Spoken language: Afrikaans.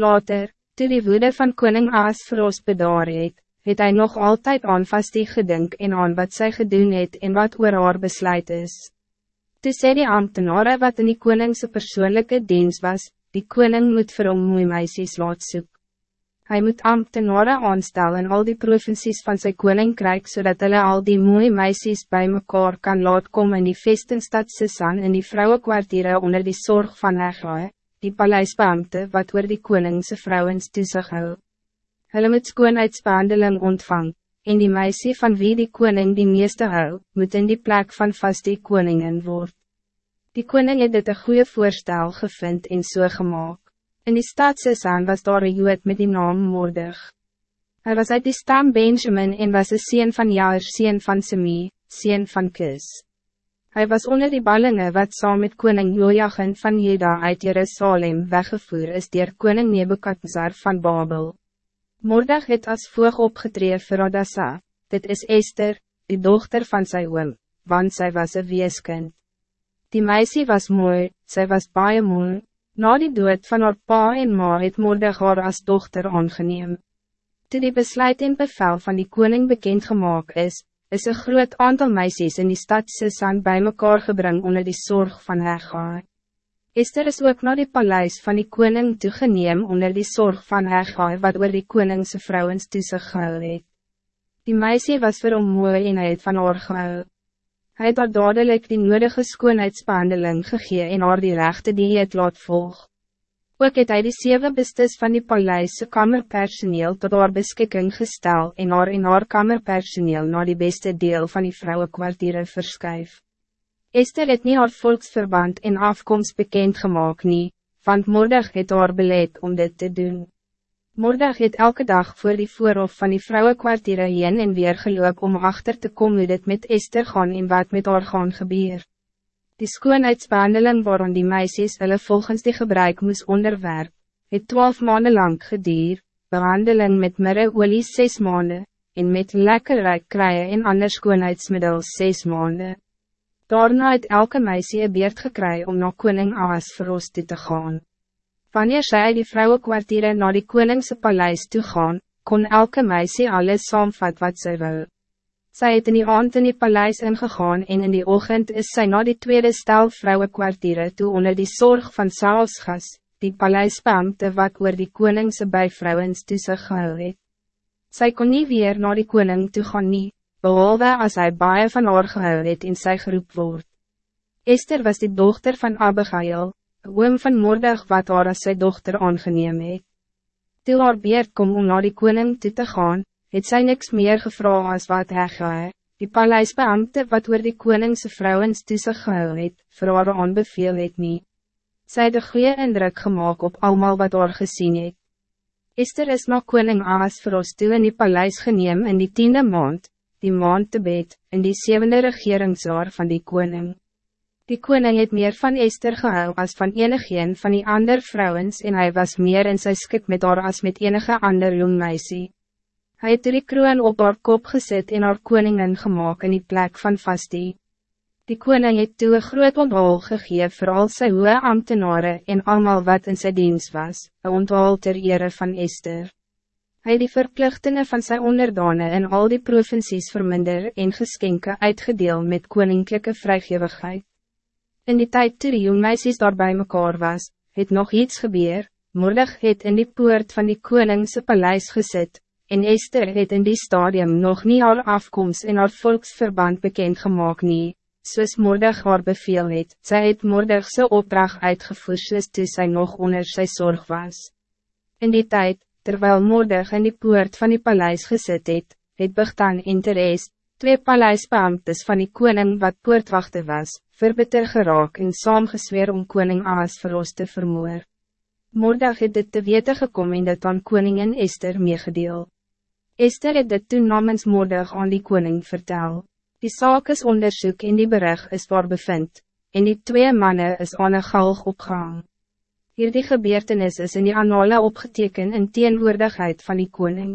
Later, toe die woede van koning Aas vir ons bedaar het, het hy nog altijd aan vastie gedink en aan wat zij gedoen het en wat oor haar besluit is. Toe sê die ambtenare wat in die koningse persoonlijke dienst was, die koning moet vir hom mooi meisies laat soek. Hij moet ambtenare aanstel in al die provincies van zijn koninkrijk, zodat hulle al die mooie meisjes bij mekaar kan laat komen in die vestingstad Sisan in die vrouwenkwartiere onder die zorg van Hegaai, die paleisbeamte wat oor die koningse vrouwens toesig hou. Hulle moet skoonheidsbehandeling ontvang, en die meisje van wie die koning die meeste hou, moet in die plek van vast die koningin word. Die koning het dit een goede voorstel gevind en so gemaakt. In die stad Sisan was daar een jood met die naam Moordig. Hij was uit die stam Benjamin en was een sien van Jaar, sien van Semi, sien van Kis. Hij was onder die ballingen wat saam met koning Joachim van Juda uit Jerusalem weggevoer is dier koning Nebukadnezar van Babel. Moordig het als voog opgetree vir Adassa, dit is Esther, die dochter van sy oom, want zij was een weeskind. Die meisje was mooi, zij was baie mooi, Na die dood van haar pa en ma het Mordeg haar as dochter aangeneem. Toe die besluit en bevel van die koning bekend gemaakt is, is een groot aantal meisjes in die stad Sisan bij mekaar gebring onder die zorg van Hegaai. Esther is ook naar die paleis van die koning toegeneem onder die zorg van Hegaai wat oor die koningse vrouwens toesig gehou het. Die meisje was vir hom mooi en hy het van haar gehou. Hij het haar dadelijk die nodige skoonheidsbehandeling gegee en haar die rechte die het laat volg. Ook het hy die zeven bestes van die paleise kamerpersoneel tot haar beskikking gestel en haar en haar kamerpersoneel naar die beste deel van die vrouwenkwartiere verskuif. Esther het nie haar volksverband en afkomst bekend gemaakt nie, want moordig het haar beleid om dit te doen. Mordag het elke dag voor die voorhof van die vrouwenkwartiere heen en weer geloop om achter te komen hoe dit met Esther gaan en wat met haar gaan gebeur. Die skoonheidsbehandeling waarom die meisjes hulle volgens die gebruik moes onderwerp, het twaalf maanden lang gedier, behandeling met mirre olie zes maanden, en met lekker rijk kraaien en ander skoonheidsmiddels zes maanden. Daarna het elke meisje een beerd gekry om naar koning Aas verrost te gaan. Wanneer zij die vrouwenkwartieren naar die koningse paleis toe gaan, kon elke meisje alles saamvat wat zij wil. Zij het in die aand in die paleis ingegaan en in die ochtend is zij naar die tweede stel vrouwenkwartieren toe onder die zorg van Saulsgas, die paleisbeamte wat oor die koningse bijvrouwens sig gehou het. Sy kon niet weer naar die koning toe gaan nie, behalwe as hy baie van haar gehou het en sy geroep word. Esther was die dochter van Abigail, oom van Moordig wat haar as sy dochter aangeneem het. Toe haar beerd kom om naar die koning toe te gaan, het sy niks meer gevra as wat hy gehe, die paleisbeamte wat oor die koningse vrouwens toe sy gehou het, vir haar aanbeveel het nie. Sy het een goeie indruk gemaakt op allemaal wat haar gezien het. Esther is na koning Aas vir ons toe in die paleis geneem in die tiende maand, die maand te bed, in die zevende regeringsjaar van die koning. Die koning het meer van Esther gehou als van enigeen van die ander vrouwens en hij was meer in sy skik met haar als met enige ander jong meisie. Hy het die kroon op haar kop gezet en haar koningin gemaakt in die plek van vastie. Die koning het toe een groot onthaal gegee vir al sy hoge ambtenare en allemaal wat in sy dienst was, een onthaal ter ere van Esther. Hij die verplichtingen van zijn onderdane in al die provincies verminder en geskenke uitgedeel met koninklijke vrijgevigheid. In die tijd toe die jongmeisies daar bij mekaar was, het nog iets gebeur, Moordig het in die poort van die koningse paleis gezet, en Esther het in die stadium nog niet haar afkomst in haar volksverband bekend gemaakt nie, soos Moordig haar beveel het, sy het Moordig sy opdracht uitgevoer soos toe sy nog onder sy zorg was. In die tijd, terwijl Moordig in die poort van die paleis gezet het, het Bigtan en Therese, twee paleisbeamtes van die koning wat poortwachte was, verbitter geraak en saamgesweer om koning Aas vir ons te vermoor. Moordag het dit te wete gekom en dit aan koningin Esther meegedeel. Esther het dit toen namens Moordag aan die koning vertel. Die saak is onderzoek en die bericht is waar bevind, en die twee mannen is aan een galg opgehangen. Hierdie gebeurtenis is in die annale opgeteken in teenwoordigheid van die koning.